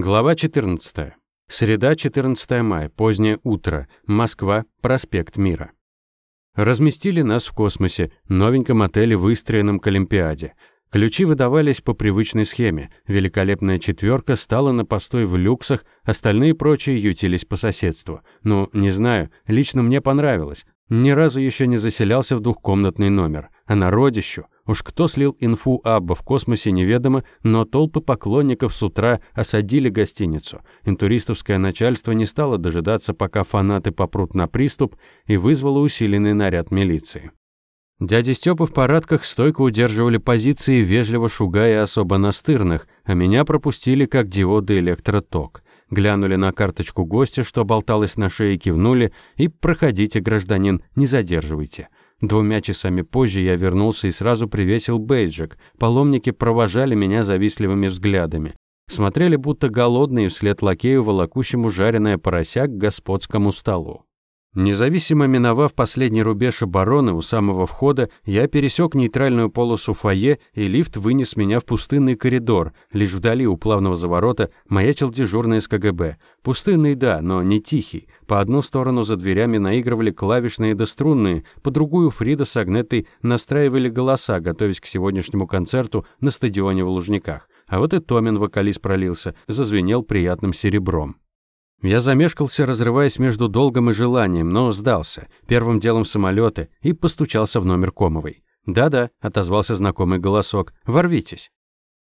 Глава 14. Среда, 14 мая, позднее утро. Москва, проспект Мира. Разместили нас в космосе, новеньком отеле, выстроенном к Олимпиаде. Ключи выдавались по привычной схеме. Великолепная четверка стала на постой в люксах, остальные прочие ютились по соседству. Ну, не знаю, лично мне понравилось. Ни разу еще не заселялся в двухкомнатный номер. А народищу Уж кто слил инфу Абба в космосе, неведомо, но толпы поклонников с утра осадили гостиницу. Интуристовское начальство не стало дожидаться, пока фанаты попрут на приступ, и вызвало усиленный наряд милиции. Дяди Стёпы в парадках стойко удерживали позиции, вежливо шугая особо настырных, а меня пропустили как диоды электроток. Глянули на карточку гостя, что болталось на шее, кивнули, и «Проходите, гражданин, не задерживайте». Двумя часами позже я вернулся и сразу привесил бейджик. Паломники провожали меня завистливыми взглядами. Смотрели будто голодные вслед лакею, волокущему жареное порося к господскому столу. Независимо миновав последний рубеж обороны у самого входа, я пересек нейтральную полосу фойе, и лифт вынес меня в пустынный коридор. Лишь вдали у плавного заворота маячил дежурный из КГБ. Пустынный, да, но не тихий. По одну сторону за дверями наигрывали клавишные да струнные, по другую Фрида с Агнетой настраивали голоса, готовясь к сегодняшнему концерту на стадионе в Лужниках. А вот и Томин вокалист пролился, зазвенел приятным серебром. Я замешкался, разрываясь между долгом и желанием, но сдался. Первым делом самолеты и постучался в номер Комовой. «Да-да», — отозвался знакомый голосок, — «ворвитесь».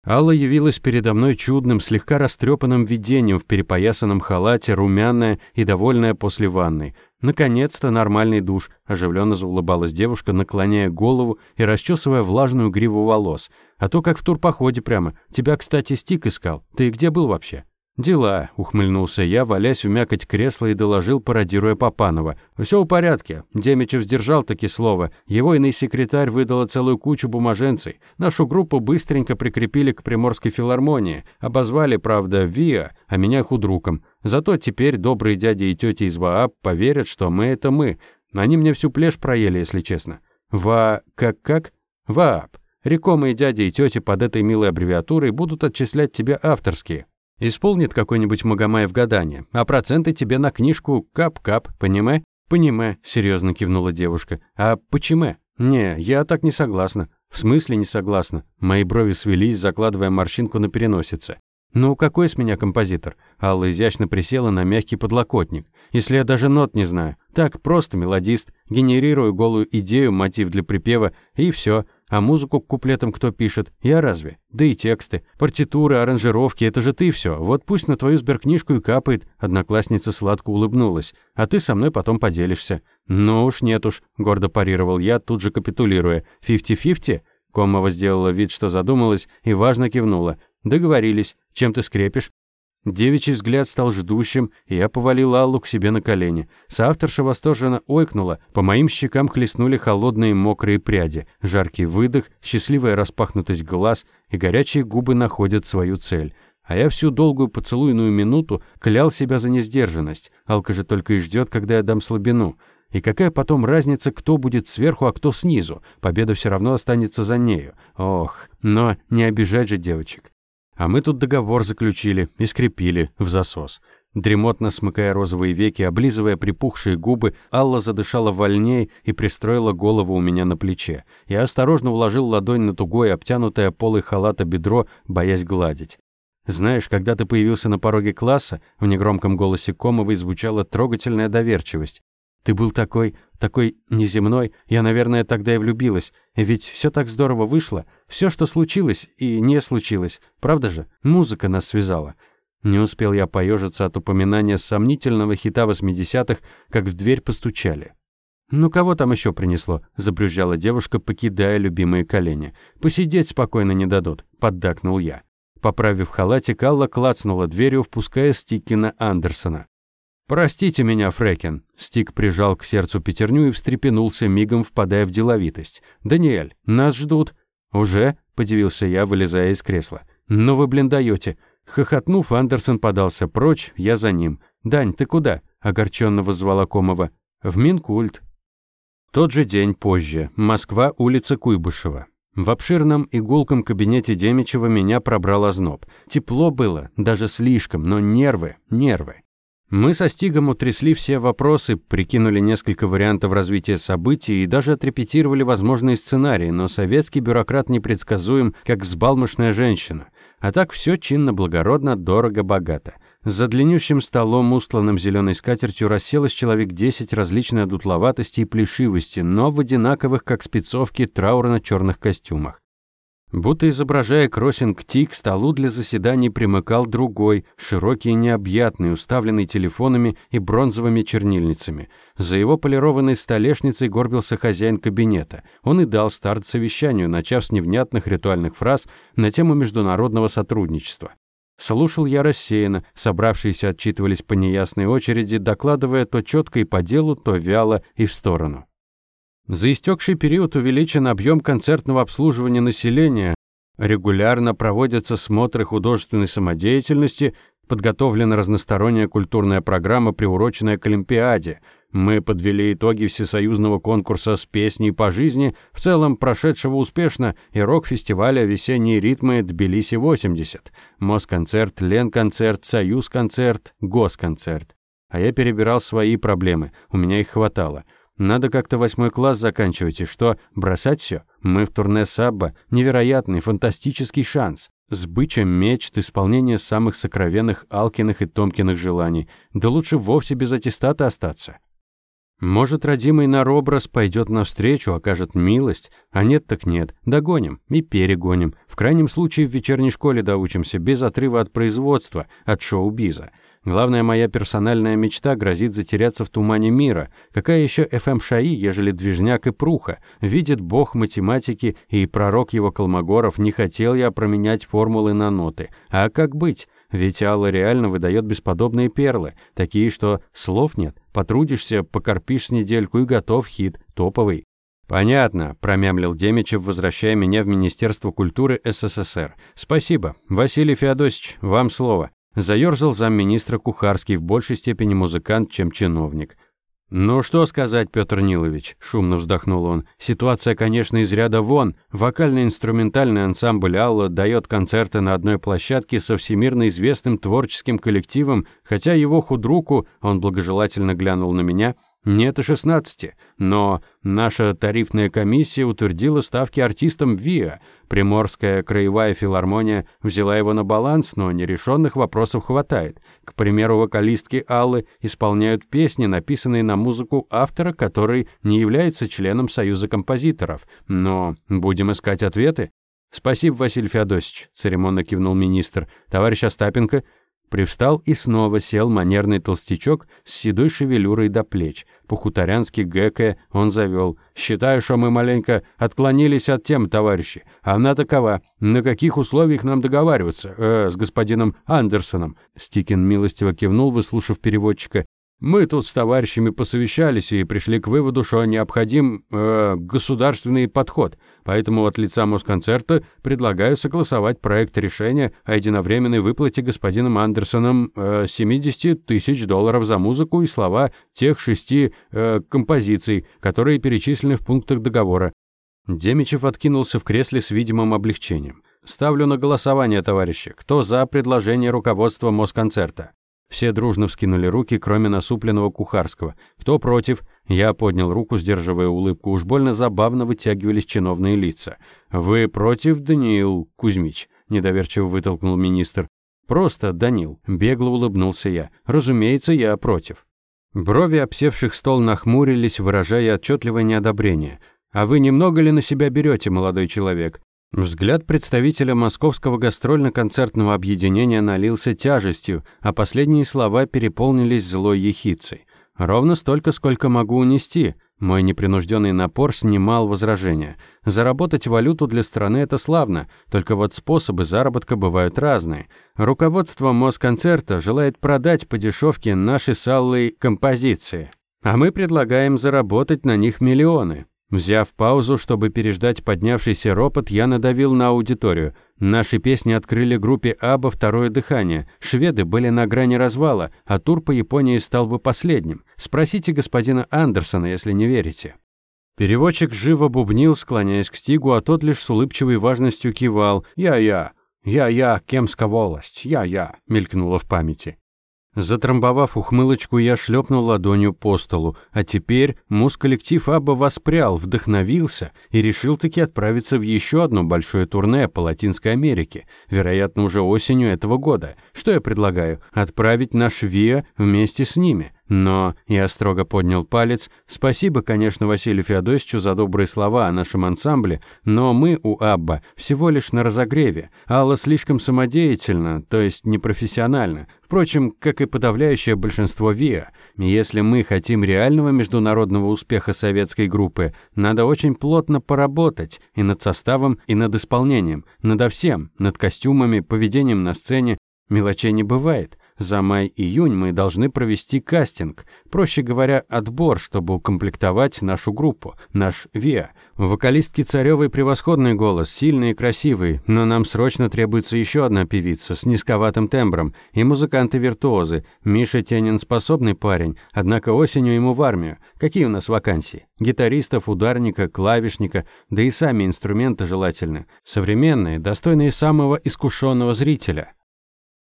Алла явилась передо мной чудным, слегка растрепанным видением в перепоясанном халате, румяная и довольная после ванны. Наконец-то нормальный душ, оживленно заулыбалась девушка, наклоняя голову и расчесывая влажную гриву волос. А то как в турпоходе прямо. Тебя, кстати, Стик искал. Ты где был вообще? «Дела», — ухмыльнулся я, валясь в мякоть кресла и доложил, пародируя Попанова. «Все в порядке. Демичев сдержал таки слово. Его иный секретарь выдала целую кучу бумаженцей. Нашу группу быстренько прикрепили к Приморской филармонии. Обозвали, правда, ВИА, а меня худруком. Зато теперь добрые дяди и тети из ВААП поверят, что мы — это мы. Они мне всю плешь проели, если честно. ВА... как-как? ВААП. Рекомые дяди и тети под этой милой аббревиатурой будут отчислять тебе авторские. Исполнит какой-нибудь Магомаев гадание, а проценты тебе на книжку кап-кап, понимай? Понимаю, серьезно кивнула девушка. А почему? Не, я так не согласна. В смысле не согласна? Мои брови свелись, закладывая морщинку на переносице. «Ну, какой с меня композитор?» Алла изящно присела на мягкий подлокотник. «Если я даже нот не знаю. Так, просто мелодист. Генерирую голую идею, мотив для припева, и все. А музыку к куплетам кто пишет? Я разве? Да и тексты. Партитуры, аранжировки — это же ты все. Вот пусть на твою сберкнижку и капает. Одноклассница сладко улыбнулась. А ты со мной потом поделишься. Ну уж нет уж, гордо парировал я, тут же капитулируя. Фифти-фифти? Комова сделала вид, что задумалась, и важно кивнула. Договорились. Чем ты скрепишь? Девичий взгляд стал ждущим, и я повалил Аллу к себе на колени. Соавторша восторженно ойкнула, по моим щекам хлестнули холодные мокрые пряди, жаркий выдох, счастливая распахнутость глаз, и горячие губы находят свою цель. А я всю долгую поцелуйную минуту клял себя за несдержанность. Алка же только и ждет, когда я дам слабину. И какая потом разница, кто будет сверху, а кто снизу? Победа все равно останется за нею. Ох, но не обижать же девочек. А мы тут договор заключили и скрепили в засос. Дремотно смыкая розовые веки, облизывая припухшие губы, Алла задышала вольней и пристроила голову у меня на плече. Я осторожно уложил ладонь на тугое, обтянутое полой халата бедро, боясь гладить. «Знаешь, когда ты появился на пороге класса», в негромком голосе Комовой звучала трогательная доверчивость. «Ты был такой, такой неземной, я, наверное, тогда и влюбилась. Ведь все так здорово вышло. Все, что случилось и не случилось. Правда же? Музыка нас связала. Не успел я поежиться от упоминания сомнительного хита 80-х, как в дверь постучали. «Ну кого там еще принесло?» – забрюзжала девушка, покидая любимые колени. «Посидеть спокойно не дадут», – поддакнул я. Поправив халатик, Алла клацнула дверью, впуская Стикина Андерсона. «Простите меня, Фрекен!» Стик прижал к сердцу пятерню и встрепенулся, мигом впадая в деловитость. «Даниэль, нас ждут!» «Уже?» – подивился я, вылезая из кресла. «Ну вы, блин, даете!» Хохотнув, Андерсон подался прочь, я за ним. «Дань, ты куда?» – огорченно воззвала Комова. «В Минкульт». Тот же день позже. Москва, улица Куйбышева. В обширном игулком кабинете Демичева меня пробрал озноб. Тепло было, даже слишком, но нервы, нервы. Мы со Стигом утрясли все вопросы, прикинули несколько вариантов развития событий и даже отрепетировали возможные сценарии, но советский бюрократ непредсказуем, как взбалмошная женщина. А так все чинно-благородно, дорого-богато. За длиннющим столом, устланным зеленой скатертью, расселось человек десять различной одутловатости и плешивости, но в одинаковых, как спецовки, траурно-черных костюмах. Будто изображая кроссинг-ти, к столу для заседаний примыкал другой, широкий и необъятный, уставленный телефонами и бронзовыми чернильницами. За его полированной столешницей горбился хозяин кабинета. Он и дал старт совещанию, начав с невнятных ритуальных фраз на тему международного сотрудничества. Слушал я рассеянно, собравшиеся отчитывались по неясной очереди, докладывая то четко и по делу, то вяло и в сторону. За истекший период увеличен объем концертного обслуживания населения, регулярно проводятся смотры художественной самодеятельности, подготовлена разносторонняя культурная программа, приуроченная к Олимпиаде. Мы подвели итоги всесоюзного конкурса с песней по жизни, в целом прошедшего успешно, и рок-фестиваля «Весенние ритмы Тбилиси-80», Москонцерт, Ленконцерт, Союзконцерт, Госконцерт. А я перебирал свои проблемы, у меня их хватало – надо как-то восьмой класс заканчивать, и что, бросать все? Мы в турне Сабба. Невероятный, фантастический шанс. С бычем мечт, исполнение самых сокровенных Алкиных и Томкиных желаний. Да лучше вовсе без аттестата остаться. Может, родимый наробраз пойдет навстречу, окажет милость, а нет так нет, догоним и перегоним. В крайнем случае в вечерней школе доучимся, без отрыва от производства, от шоу-биза. Главная моя персональная мечта грозит затеряться в тумане мира. Какая еще ФМ-ШАИ, ежели движняк и пруха? Видит бог математики и пророк его Колмогоров, не хотел я променять формулы на ноты. А как быть? Ведь Алла реально выдает бесподобные перлы, такие, что слов нет. Потрудишься, покорпишь с недельку и готов хит, топовый. «Понятно», – промямлил Демичев, возвращая меня в Министерство культуры СССР. «Спасибо. Василий Феодосич, вам слово». Заёрзал замминистра Кухарский в большей степени музыкант, чем чиновник. «Ну что сказать, Петр Нилович?» – шумно вздохнул он. «Ситуация, конечно, из ряда вон. Вокально-инструментальный ансамбль «Алла» дает концерты на одной площадке со всемирно известным творческим коллективом, хотя его худруку, он благожелательно глянул на меня – нет и 16, но наша тарифная комиссия утвердила ставки артистам ВИА. Приморская краевая филармония взяла его на баланс, но нерешенных вопросов хватает. К примеру, вокалистки Аллы исполняют песни, написанные на музыку автора, который не является членом Союза композиторов. Но будем искать ответы. «Спасибо, Василий Феодосич», — церемонно кивнул министр. «Товарищ Остапенко, Привстал и снова сел манерный толстячок с седой шевелюрой до плеч. По-хуторянски гэкая он завел. «Считаю, что мы маленько отклонились от темы, товарищи. Она такова. На каких условиях нам договариваться? Э, с господином Андерсоном?» Стикин милостиво кивнул, выслушав переводчика. Мы тут с товарищами посовещались и пришли к выводу, что необходим э, государственный подход. Поэтому от лица Москонцерта предлагаю согласовать проект решения о единовременной выплате господином Андерсоном э, 70 тысяч долларов за музыку и слова тех шести э, композиций, которые перечислены в пунктах договора. Демичев откинулся в кресле с видимым облегчением. «Ставлю на голосование, товарищи. Кто за предложение руководства Москонцерта?» Все дружно вскинули руки, кроме насупленного Кухарского. Кто против? Я поднял руку, сдерживая улыбку. Уж больно забавно вытягивались чиновные лица. «Вы против, Даниил Кузьмич?» – недоверчиво вытолкнул министр. «Просто, Данил», – бегло улыбнулся я. «Разумеется, я против». Брови обсевших стол нахмурились, выражая отчетливое неодобрение. «А вы немного ли на себя берете, молодой человек? Взгляд представителя Московского гастрольно-концертного объединения налился тяжестью, а последние слова переполнились злой ехицей. Ровно столько, сколько могу унести. Мой непринужденный напор снимал возражения. Заработать валюту для страны – это славно, только вот способы заработка бывают разные. Руководство Москонцерта желает продать по дешевке наши с Аллой композиции. А мы предлагаем заработать на них миллионы. Взяв паузу, чтобы переждать поднявшийся ропот, я надавил на аудиторию. Наши песни открыли группе «Аба» второе дыхание. Шведы были на грани развала, а тур по Японии стал бы последним. Спросите господина Андерсона, если не верите. Переводчик живо бубнил, склоняясь к Стигу, а тот лишь с улыбчивой важностью кивал. «Я-я, я-я, Кемска волость, я-я», мелькнуло в памяти. Затрамбовав ухмылочку, я шлепнул ладонью по столу, а теперь мус-коллектив Абба воспрял, вдохновился и решил таки отправиться в еще одно большое турне по Латинской Америке, вероятно, уже осенью этого года. Что я предлагаю? Отправить наш ВИА вместе с ними – но я строго поднял палец. Спасибо, конечно, Василию Феодосичу за добрые слова о нашем ансамбле, но мы у Абба всего лишь на разогреве. Алла слишком самодеятельна, то есть непрофессиональна. Впрочем, как и подавляющее большинство ВИА. Если мы хотим реального международного успеха советской группы, надо очень плотно поработать и над составом, и над исполнением, надо всем, над костюмами, поведением на сцене. Мелочей не бывает. За май-июнь мы должны провести кастинг, проще говоря, отбор, чтобы укомплектовать нашу группу, наш ВИА. Вокалистки Царёвой превосходный голос, сильный и красивый, но нам срочно требуется еще одна певица с низковатым тембром и музыканты-виртуозы. Миша Тенин способный парень, однако осенью ему в армию. Какие у нас вакансии? Гитаристов, ударника, клавишника, да и сами инструменты желательны. Современные, достойные самого искушенного зрителя.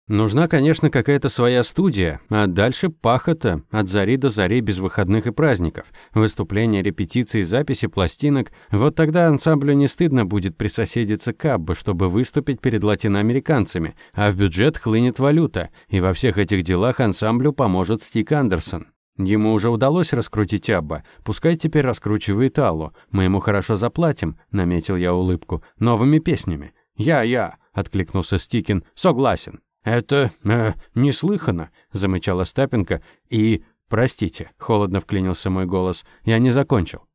Нужна, конечно, какая-то своя студия, а дальше пахота, от зари до зари без выходных и праздников. Выступления, репетиции, записи пластинок. Вот тогда ансамблю не стыдно будет присоседиться к Аббе, чтобы выступить перед латиноамериканцами, а в бюджет хлынет валюта, и во всех этих делах ансамблю поможет Стик Андерсон. Ему уже удалось раскрутить Абба, пускай теперь раскручивает Аллу. Мы ему хорошо заплатим, наметил я улыбку, новыми песнями. «Я-я», — откликнулся Стикин, — «согласен». «Это... Э, неслыханно», — замычал Остапенко, и... «Простите», — холодно вклинился мой голос, — «я не закончил».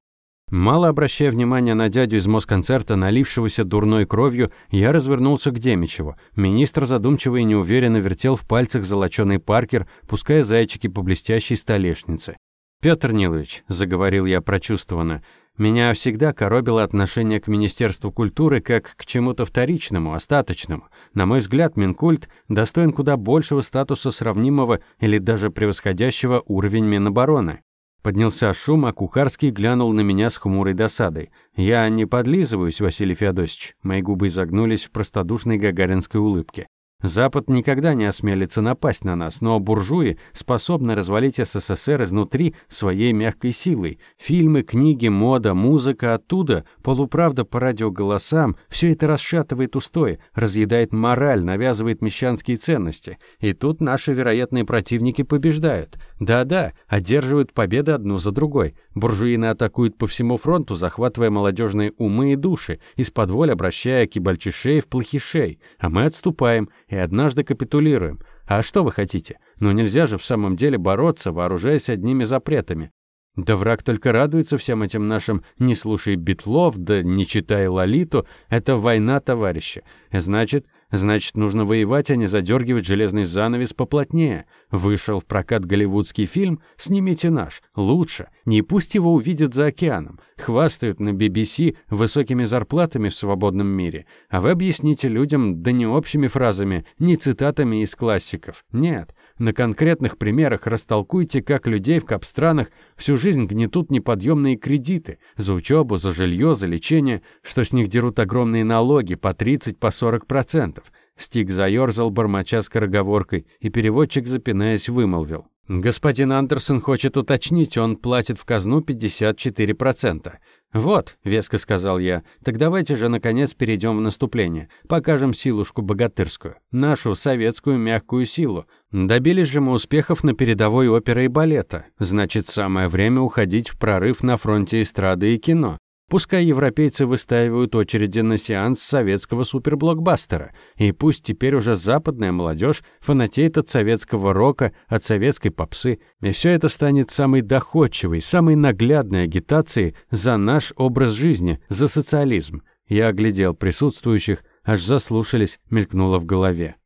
Мало обращая внимания на дядю из Москонцерта, налившегося дурной кровью, я развернулся к Демичеву. Министр задумчиво и неуверенно вертел в пальцах золоченый паркер, пуская зайчики по блестящей столешнице. «Пётр Нилович», — заговорил я прочувствованно, меня всегда коробило отношение к Министерству культуры как к чему-то вторичному, остаточному. На мой взгляд, Минкульт достоин куда большего статуса сравнимого или даже превосходящего уровень Минобороны. Поднялся шум, а Кухарский глянул на меня с хмурой досадой. «Я не подлизываюсь, Василий Феодосич». Мои губы изогнулись в простодушной гагаринской улыбке. Запад никогда не осмелится напасть на нас, но буржуи способны развалить СССР изнутри своей мягкой силой. Фильмы, книги, мода, музыка оттуда, полуправда по радиоголосам, все это расшатывает устои, разъедает мораль, навязывает мещанские ценности. И тут наши вероятные противники побеждают. Да-да, одерживают победы одну за другой. Буржуины атакуют по всему фронту, захватывая молодежные умы и души, из-под обращая кибальчишей в плохишей. А мы отступаем и однажды капитулируем. А что вы хотите? Ну нельзя же в самом деле бороться, вооружаясь одними запретами. Да враг только радуется всем этим нашим «не слушай битлов», да «не читай Лолиту». Это война, товарищи. Значит, Значит, нужно воевать, а не задергивать железный занавес поплотнее. Вышел в прокат голливудский фильм, снимите наш. Лучше. Не пусть его увидят за океаном. Хвастают на BBC высокими зарплатами в свободном мире. А вы объясните людям, да не общими фразами, не цитатами из классиков. Нет. На конкретных примерах растолкуйте, как людей в капстранах всю жизнь гнетут неподъемные кредиты за учебу, за жилье, за лечение, что с них дерут огромные налоги по 30, по 40%. Стик заерзал, бормоча скороговоркой, и переводчик, запинаясь, вымолвил. «Господин Андерсон хочет уточнить, он платит в казну 54%. «Вот», — веско сказал я, — «так давайте же, наконец, перейдем в наступление. Покажем силушку богатырскую, нашу советскую мягкую силу. Добились же мы успехов на передовой оперы и балета. Значит, самое время уходить в прорыв на фронте эстрады и кино. Пускай европейцы выстаивают очереди на сеанс советского суперблокбастера, и пусть теперь уже западная молодежь фанатеет от советского рока, от советской попсы, и все это станет самой доходчивой, самой наглядной агитацией за наш образ жизни, за социализм. Я оглядел присутствующих, аж заслушались, мелькнуло в голове.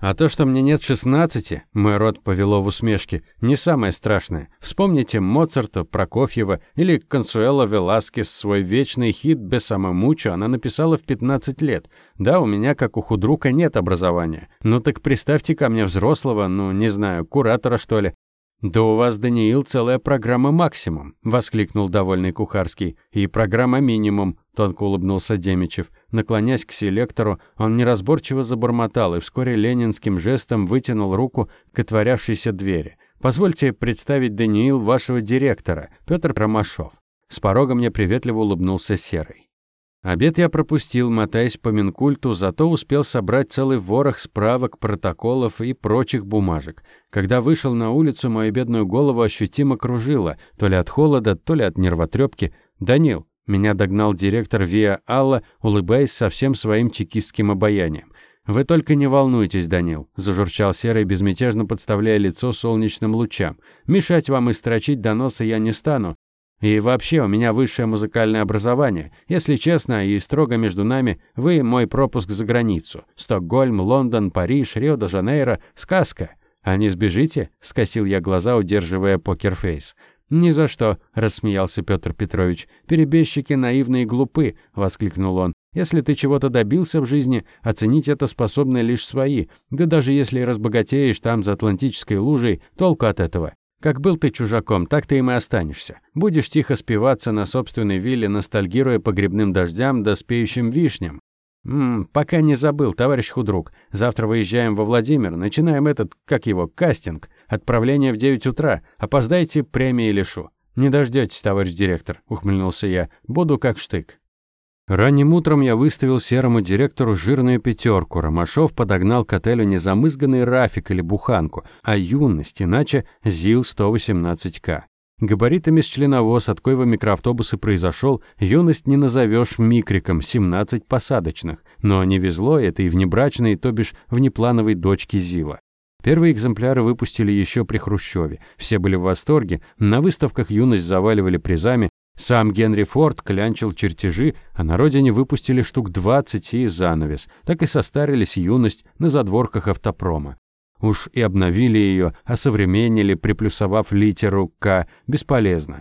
А то, что мне нет шестнадцати, мой рот повело в усмешке, не самое страшное. Вспомните Моцарта, Прокофьева или Консуэла Веласкес, свой вечный хит без самомуча она написала в 15 лет. Да, у меня, как у худрука, нет образования. Ну так представьте ко мне взрослого, ну, не знаю, куратора, что ли. «Да у вас, Даниил, целая программа «Максимум», — воскликнул довольный Кухарский. «И программа «Минимум», — тонко улыбнулся Демичев. Наклонясь к селектору, он неразборчиво забормотал и вскоре ленинским жестом вытянул руку к отворявшейся двери. «Позвольте представить, Даниил, вашего директора, Петр Промашов». С порога мне приветливо улыбнулся Серый. Обед я пропустил, мотаясь по Минкульту, зато успел собрать целый ворох справок, протоколов и прочих бумажек. Когда вышел на улицу, мою бедную голову ощутимо кружило, то ли от холода, то ли от нервотрепки. «Данил», — меня догнал директор Виа Алла, улыбаясь со всем своим чекистским обаянием. «Вы только не волнуйтесь, Данил», — зажурчал Серый, безмятежно подставляя лицо солнечным лучам. «Мешать вам и строчить доносы я не стану, и вообще, у меня высшее музыкальное образование. Если честно и строго между нами, вы мой пропуск за границу. Стокгольм, Лондон, Париж, Рио-де-Жанейро — сказка. А не сбежите?» — скосил я глаза, удерживая покерфейс. «Ни за что», — рассмеялся Петр Петрович. «Перебежчики наивные и глупы», — воскликнул он. «Если ты чего-то добился в жизни, оценить это способны лишь свои. Да даже если разбогатеешь там за Атлантической лужей, толку от этого. Как был ты чужаком, так ты им и останешься. Будешь тихо спиваться на собственной вилле, ностальгируя по грибным дождям да спеющим вишням. Ммм, пока не забыл, товарищ худрук. Завтра выезжаем во Владимир, начинаем этот, как его, кастинг. Отправление в 9 утра. Опоздайте, премии лишу. Не дождётесь, товарищ директор, ухмыльнулся я. Буду как штык. Ранним утром я выставил серому директору жирную пятерку. Ромашов подогнал к отелю не рафик или буханку, а юность, иначе ЗИЛ-118К. Габаритами с членовоз от коего микроавтобусы произошел, юность не назовешь микриком, 17 посадочных. Но не везло это и внебрачной, то бишь внеплановой дочке ЗИЛа. Первые экземпляры выпустили еще при Хрущеве. Все были в восторге, на выставках юность заваливали призами, сам Генри Форд клянчил чертежи, а на родине выпустили штук 20 и занавес. Так и состарились юность на задворках автопрома. Уж и обновили ее, осовременили, приплюсовав литеру «К», бесполезно.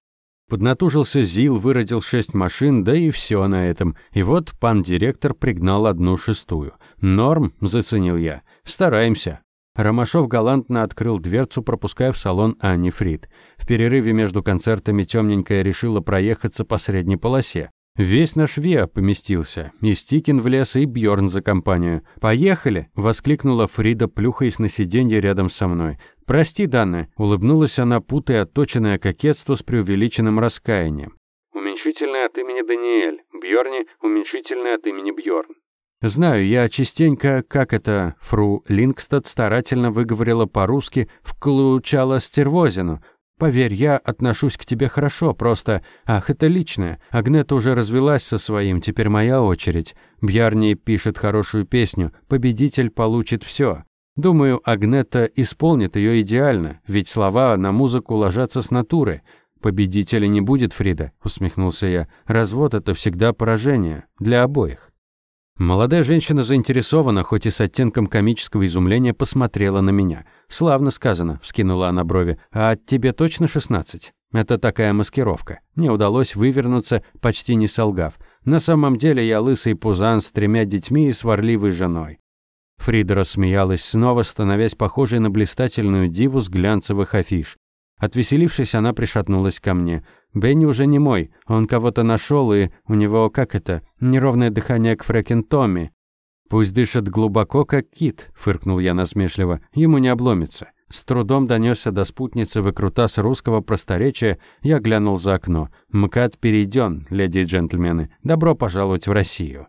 Поднатужился ЗИЛ, выродил шесть машин, да и все на этом. И вот пан директор пригнал одну шестую. «Норм», — заценил я. «Стараемся». Ромашов галантно открыл дверцу, пропуская в салон Ани Фрид. В перерыве между концертами темненькая решила проехаться по средней полосе. Весь наш ВИА поместился. И Стикин лес, и Бьорн за компанию. «Поехали!» – воскликнула Фрида, плюхаясь на сиденье рядом со мной. «Прости, Данна!» – улыбнулась она, путая отточенное кокетство с преувеличенным раскаянием. Уменьшительное от имени Даниэль. Бьорни – уменьшительное от имени Бьорн. Знаю, я частенько, как это, фру Лингстад старательно выговорила по-русски, вклучала стервозину. Поверь, я отношусь к тебе хорошо, просто... Ах, это личное. Агнета уже развелась со своим, теперь моя очередь. Бьярни пишет хорошую песню, победитель получит все. Думаю, Агнета исполнит ее идеально, ведь слова на музыку ложатся с натуры. «Победителя не будет, Фрида», — усмехнулся я. «Развод — это всегда поражение. Для обоих». Молодая женщина заинтересована, хоть и с оттенком комического изумления, посмотрела на меня. «Славно сказано», — вскинула она брови. «А тебе точно шестнадцать?» Это такая маскировка. Мне удалось вывернуться, почти не солгав. На самом деле я лысый пузан с тремя детьми и сварливой женой. Фрида рассмеялась, снова становясь похожей на блистательную диву с глянцевых афиш. Отвеселившись, она пришатнулась ко мне. Бенни уже не мой. Он кого-то нашел, и у него, как это, неровное дыхание к фрекен Томми. «Пусть дышит глубоко, как кит», — фыркнул я насмешливо. «Ему не обломится». С трудом донесся до спутницы выкрутас русского просторечия, я глянул за окно. «МКАД перейден, леди и джентльмены. Добро пожаловать в Россию».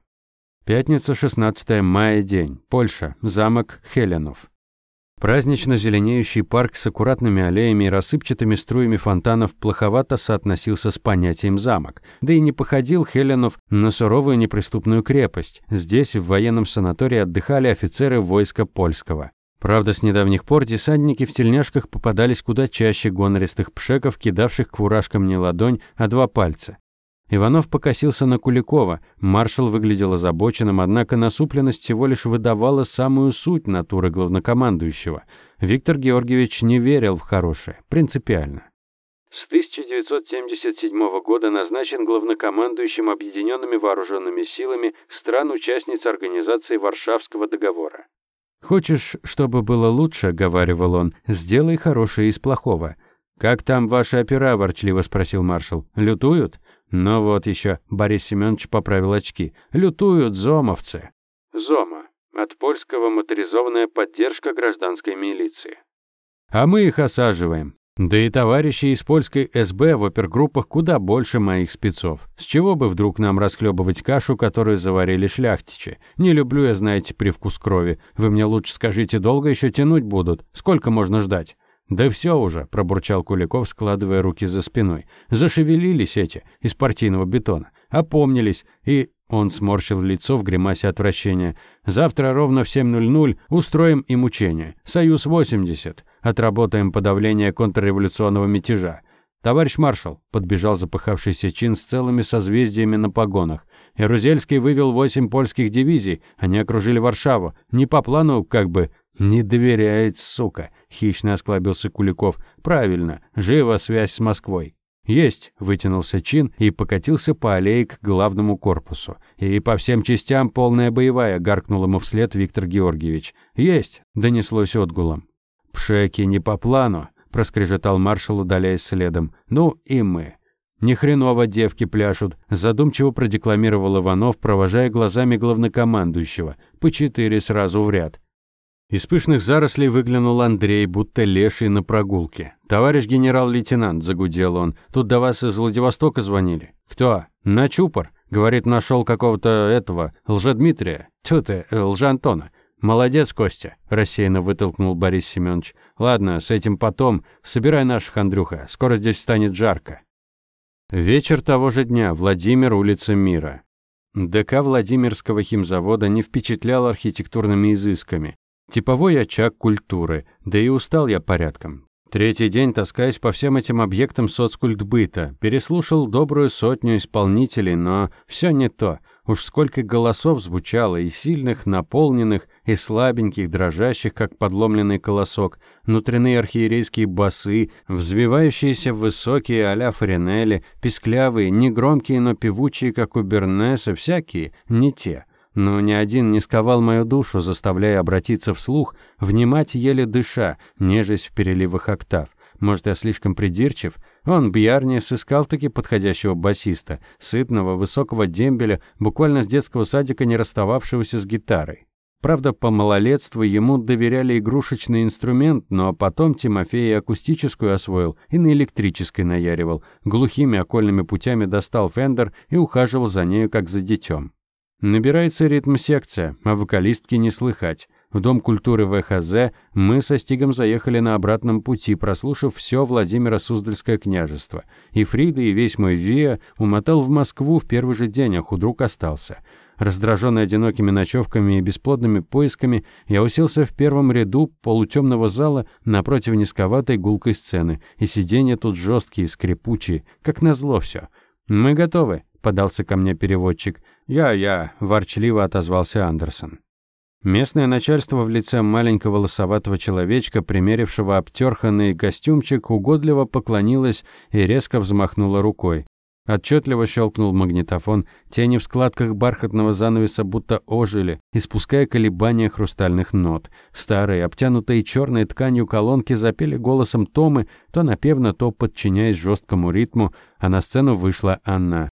Пятница, 16 мая, день. Польша. Замок Хеленов. Празднично зеленеющий парк с аккуратными аллеями и рассыпчатыми струями фонтанов плоховато соотносился с понятием «замок». Да и не походил Хеленов на суровую неприступную крепость. Здесь, в военном санатории, отдыхали офицеры войска польского. Правда, с недавних пор десантники в тельняшках попадались куда чаще гонористых пшеков, кидавших к фуражкам не ладонь, а два пальца. Иванов покосился на Куликова. Маршал выглядел озабоченным, однако насупленность всего лишь выдавала самую суть натуры главнокомандующего. Виктор Георгиевич не верил в хорошее, принципиально. С 1977 года назначен главнокомандующим Объединенными Вооруженными Силами стран-участниц Организации Варшавского договора. «Хочешь, чтобы было лучше?» – говаривал он. «Сделай хорошее из плохого». «Как там ваши опера?» – ворчливо спросил маршал. «Лютуют?» «Ну вот еще», – Борис Семенович поправил очки. «Лютуют зомовцы». Зома. От польского моторизованная поддержка гражданской милиции. А мы их осаживаем. Да и товарищи из польской СБ в опергруппах куда больше моих спецов. С чего бы вдруг нам расхлебывать кашу, которую заварили шляхтичи? Не люблю я, знаете, привкус крови. Вы мне лучше скажите, долго еще тянуть будут? Сколько можно ждать? «Да все уже», – пробурчал Куликов, складывая руки за спиной. «Зашевелились эти из партийного бетона, опомнились и он сморщил лицо в гримасе отвращения. «Завтра ровно в 7.00 устроим им учение. Союз-80. Отработаем подавление контрреволюционного мятежа. Товарищ маршал», — подбежал запыхавшийся чин с целыми созвездиями на погонах. «Ярузельский вывел восемь польских дивизий. Они окружили Варшаву. Не по плану, как бы...» «Не доверяет, сука!» — хищно осклабился Куликов. «Правильно. Жива связь с Москвой. «Есть!» – вытянулся чин и покатился по аллее к главному корпусу. «И по всем частям полная боевая!» – гаркнул ему вслед Виктор Георгиевич. «Есть!» – донеслось отгулом. «Пшеки не по плану!» – проскрежетал маршал, удаляясь следом. «Ну и мы!» «Ни хреново девки пляшут», – задумчиво продекламировал Иванов, провожая глазами главнокомандующего. «По четыре сразу в ряд». Из пышных зарослей выглянул Андрей, будто леший на прогулке. «Товарищ генерал-лейтенант», — загудел он, — «тут до вас из Владивостока звонили». «Кто?» «На Чупор». Говорит, нашел какого-то этого, Лжедмитрия. Тьфу ты, Лжеантона. «Молодец, Костя», – рассеянно вытолкнул Борис Семенович. «Ладно, с этим потом. Собирай наших, Андрюха. Скоро здесь станет жарко». Вечер того же дня. Владимир, улица Мира. ДК Владимирского химзавода не впечатлял архитектурными изысками. Типовой очаг культуры, да и устал я порядком. Третий день таскаюсь по всем этим объектам соцкультбыта, переслушал добрую сотню исполнителей, но все не то. Уж сколько голосов звучало, и сильных, наполненных, и слабеньких, дрожащих, как подломленный колосок, внутренние архиерейские басы, взвивающиеся высокие а-ля Фаринелли, писклявые, негромкие, но певучие, как у Бернеса, всякие, не те но ни один не сковал мою душу, заставляя обратиться вслух, внимать еле дыша, нежесть в переливах октав. Может, я слишком придирчив? Он, Бьярни, сыскал-таки подходящего басиста, сытного, высокого дембеля, буквально с детского садика не расстававшегося с гитарой. Правда, по малолетству ему доверяли игрушечный инструмент, но потом Тимофей и акустическую освоил, и на электрической наяривал. Глухими окольными путями достал фендер и ухаживал за нею, как за детем. Набирается ритм-секция, а вокалистки не слыхать. В Дом культуры ВХЗ мы со Стигом заехали на обратном пути, прослушав все Владимира Суздальское княжество. И Фрида, и весь мой ВИА умотал в Москву в первый же день, а худрук остался. Раздраженный одинокими ночевками и бесплодными поисками, я уселся в первом ряду полутемного зала напротив низковатой гулкой сцены, и сиденья тут жесткие, скрипучие, как назло все. «Мы готовы», — подался ко мне переводчик. «Я-я», – ворчливо отозвался Андерсон. Местное начальство в лице маленького лосоватого человечка, примерившего обтерханный костюмчик, угодливо поклонилось и резко взмахнуло рукой. Отчетливо щелкнул магнитофон, тени в складках бархатного занавеса будто ожили, испуская колебания хрустальных нот. Старые, обтянутые черной тканью колонки запели голосом Томы, то напевно, то подчиняясь жесткому ритму, а на сцену вышла Анна.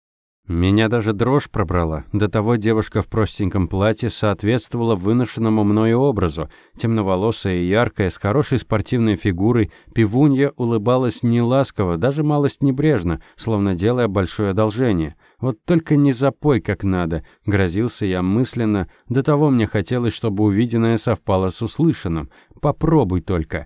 Меня даже дрожь пробрала. До того девушка в простеньком платье соответствовала выношенному мною образу. Темноволосая и яркая, с хорошей спортивной фигурой, пивунья улыбалась не ласково, даже малость небрежно, словно делая большое одолжение. Вот только не запой как надо, грозился я мысленно. До того мне хотелось, чтобы увиденное совпало с услышанным. Попробуй только.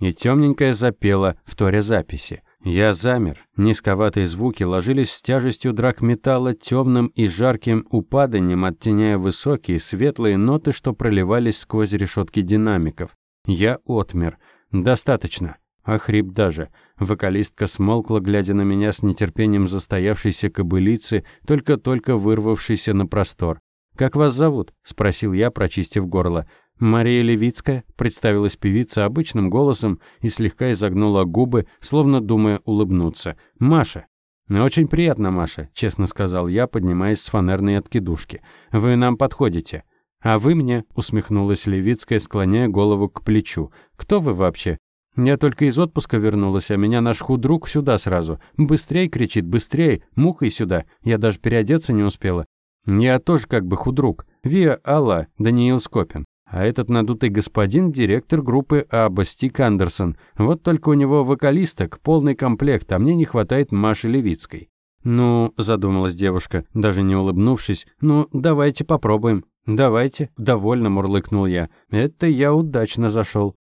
И темненькая запела в торе записи. Я замер. Низковатые звуки ложились с тяжестью драгметалла темным и жарким упаданием, оттеняя высокие, светлые ноты, что проливались сквозь решетки динамиков. Я отмер. Достаточно. Охрип даже. Вокалистка смолкла, глядя на меня с нетерпением застоявшейся кобылицы, только-только вырвавшейся на простор. «Как вас зовут?» – спросил я, прочистив горло. «Мария Левицкая», — представилась певица обычным голосом и слегка изогнула губы, словно думая улыбнуться. «Маша». «Очень приятно, Маша», — честно сказал я, поднимаясь с фанерной откидушки. «Вы нам подходите». «А вы мне?» — усмехнулась Левицкая, склоняя голову к плечу. «Кто вы вообще?» «Я только из отпуска вернулась, а меня наш худрук сюда сразу. Быстрей!» — кричит, «быстрей! Мухой сюда!» Я даже переодеться не успела. Я тоже как бы худрук. Виа Алла, Даниил Скопин. А этот надутый господин – директор группы Аба Стик Андерсон. Вот только у него вокалисток, полный комплект, а мне не хватает Маши Левицкой. «Ну», – задумалась девушка, даже не улыбнувшись, «ну, давайте попробуем». «Давайте», – довольно мурлыкнул я. «Это я удачно зашел.